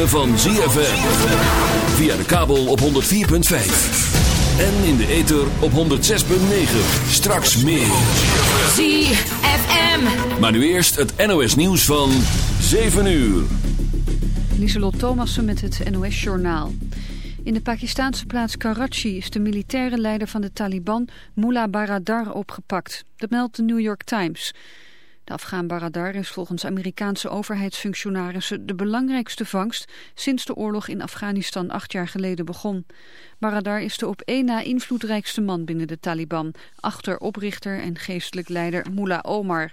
Ritme van ZFM. Via de kabel op 104.5. En in de ether op 106.9. Straks meer. ZFM. Maar nu eerst het NOS nieuws van 7 uur. Lieselot Thomassen met het NOS Journaal. In de Pakistaanse plaats Karachi is de militaire leider van de Taliban Mullah Baradar opgepakt. Dat meldt de New York Times. De Afghaan Baradar is volgens Amerikaanse overheidsfunctionarissen de belangrijkste vangst sinds de oorlog in Afghanistan acht jaar geleden begon. Baradar is de op één na invloedrijkste man binnen de Taliban, achter oprichter en geestelijk leider Mullah Omar.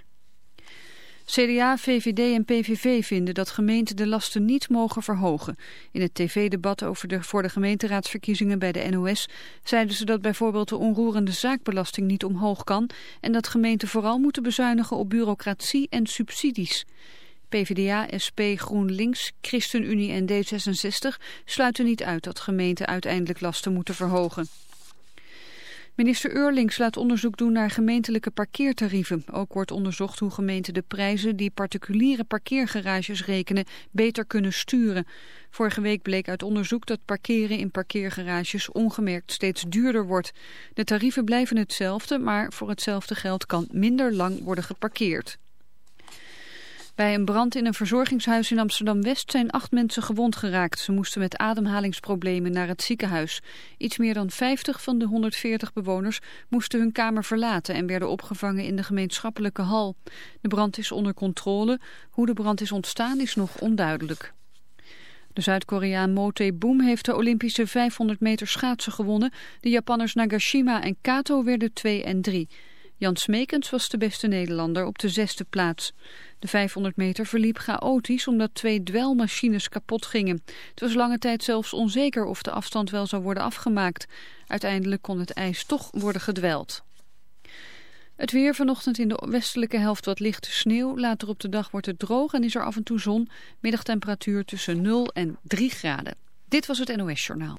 CDA, VVD en PVV vinden dat gemeenten de lasten niet mogen verhogen. In het tv-debat over de, voor de gemeenteraadsverkiezingen bij de NOS zeiden ze dat bijvoorbeeld de onroerende zaakbelasting niet omhoog kan en dat gemeenten vooral moeten bezuinigen op bureaucratie en subsidies. PvdA, SP, GroenLinks, ChristenUnie en D66 sluiten niet uit dat gemeenten uiteindelijk lasten moeten verhogen. Minister Eurlings laat onderzoek doen naar gemeentelijke parkeertarieven. Ook wordt onderzocht hoe gemeenten de prijzen die particuliere parkeergarages rekenen beter kunnen sturen. Vorige week bleek uit onderzoek dat parkeren in parkeergarages ongemerkt steeds duurder wordt. De tarieven blijven hetzelfde, maar voor hetzelfde geld kan minder lang worden geparkeerd. Bij een brand in een verzorgingshuis in Amsterdam-West zijn acht mensen gewond geraakt. Ze moesten met ademhalingsproblemen naar het ziekenhuis. Iets meer dan 50 van de 140 bewoners moesten hun kamer verlaten en werden opgevangen in de gemeenschappelijke hal. De brand is onder controle. Hoe de brand is ontstaan is nog onduidelijk. De Zuid-Koreaan Mote Boom heeft de Olympische 500 meter schaatsen gewonnen. De Japanners Nagashima en Kato werden 2 en 3. Jan Smekens was de beste Nederlander op de zesde plaats. De 500 meter verliep chaotisch omdat twee dwelmachines kapot gingen. Het was lange tijd zelfs onzeker of de afstand wel zou worden afgemaakt. Uiteindelijk kon het ijs toch worden gedweld. Het weer vanochtend in de westelijke helft wat lichte sneeuw. Later op de dag wordt het droog en is er af en toe zon. Middagtemperatuur tussen 0 en 3 graden. Dit was het NOS Journaal.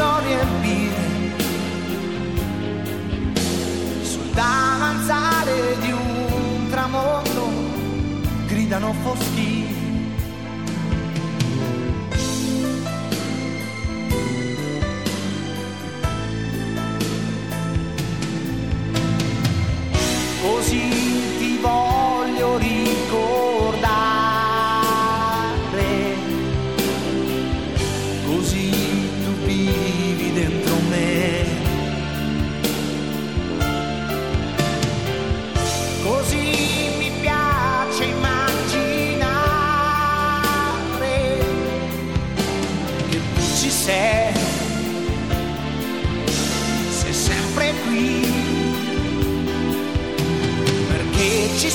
storie ambire sul davanzare di un tramonto gridano foschi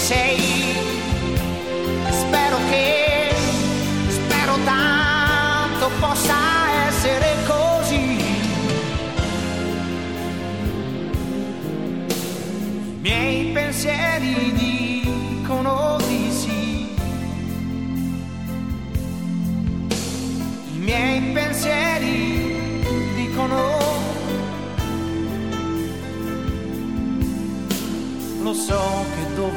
ci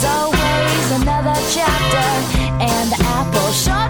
There's always another chapter, and the apple short.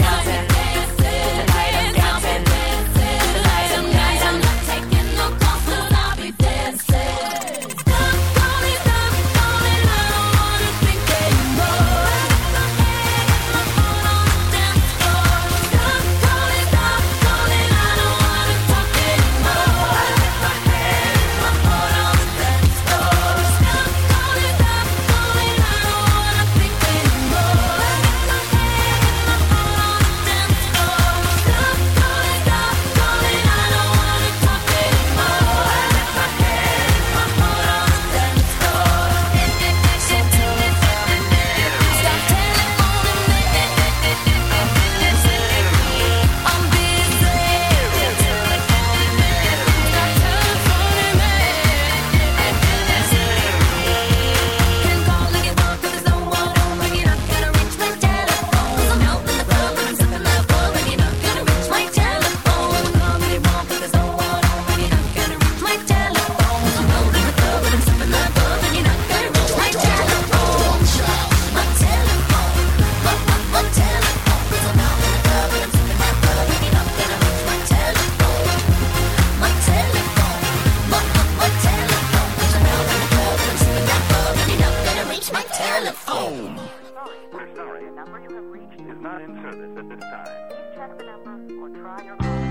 The number you have reached is not in service at this time. Please check the number or try your call.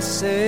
Say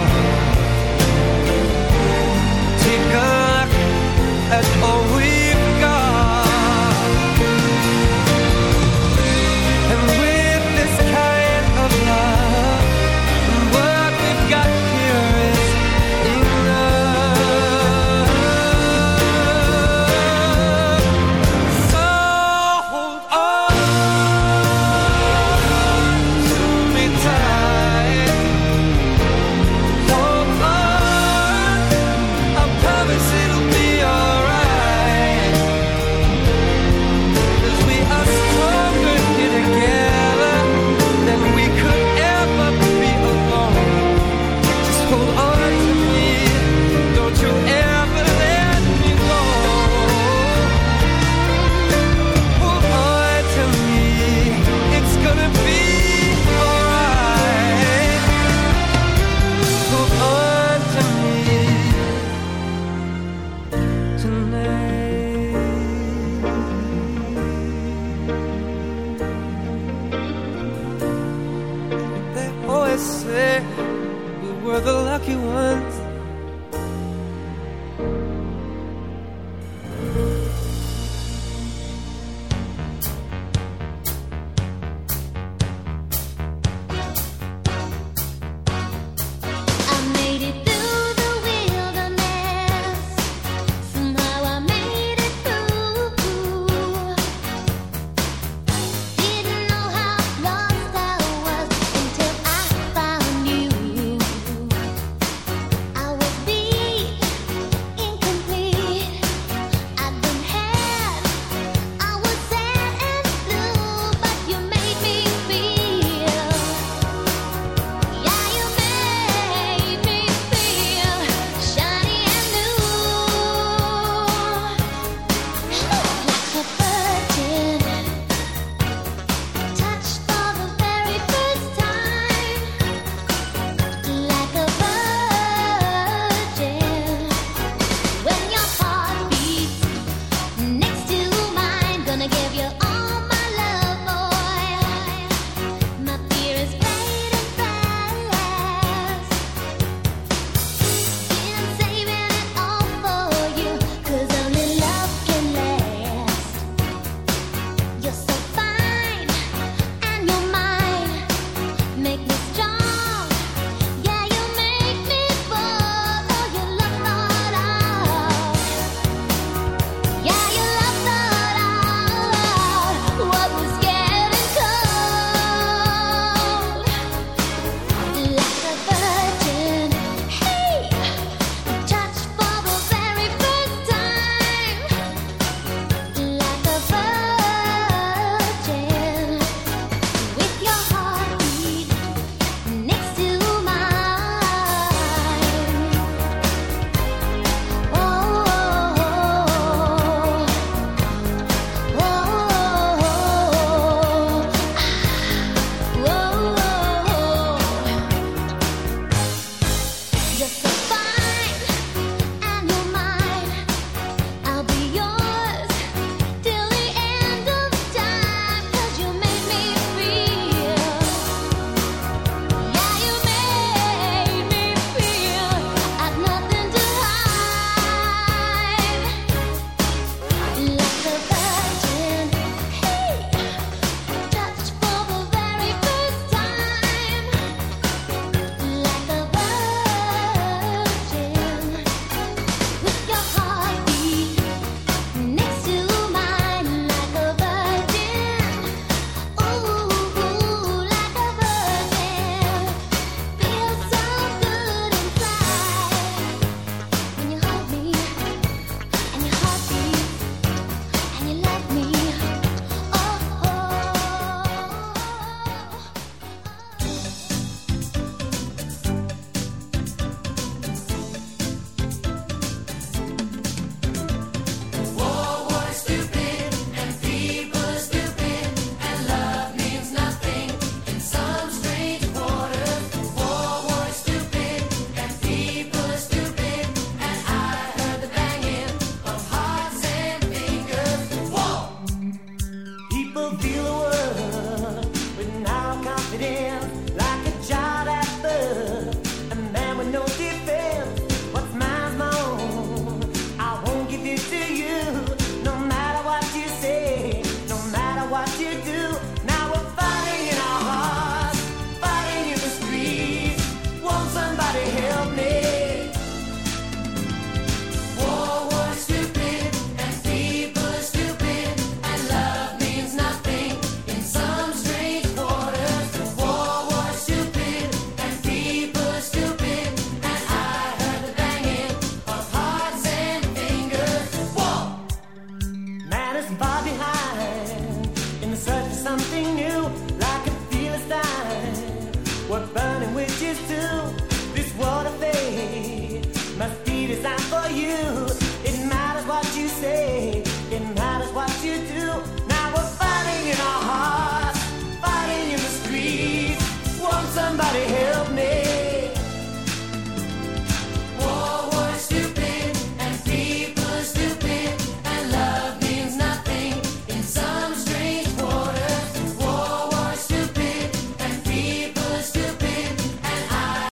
at all we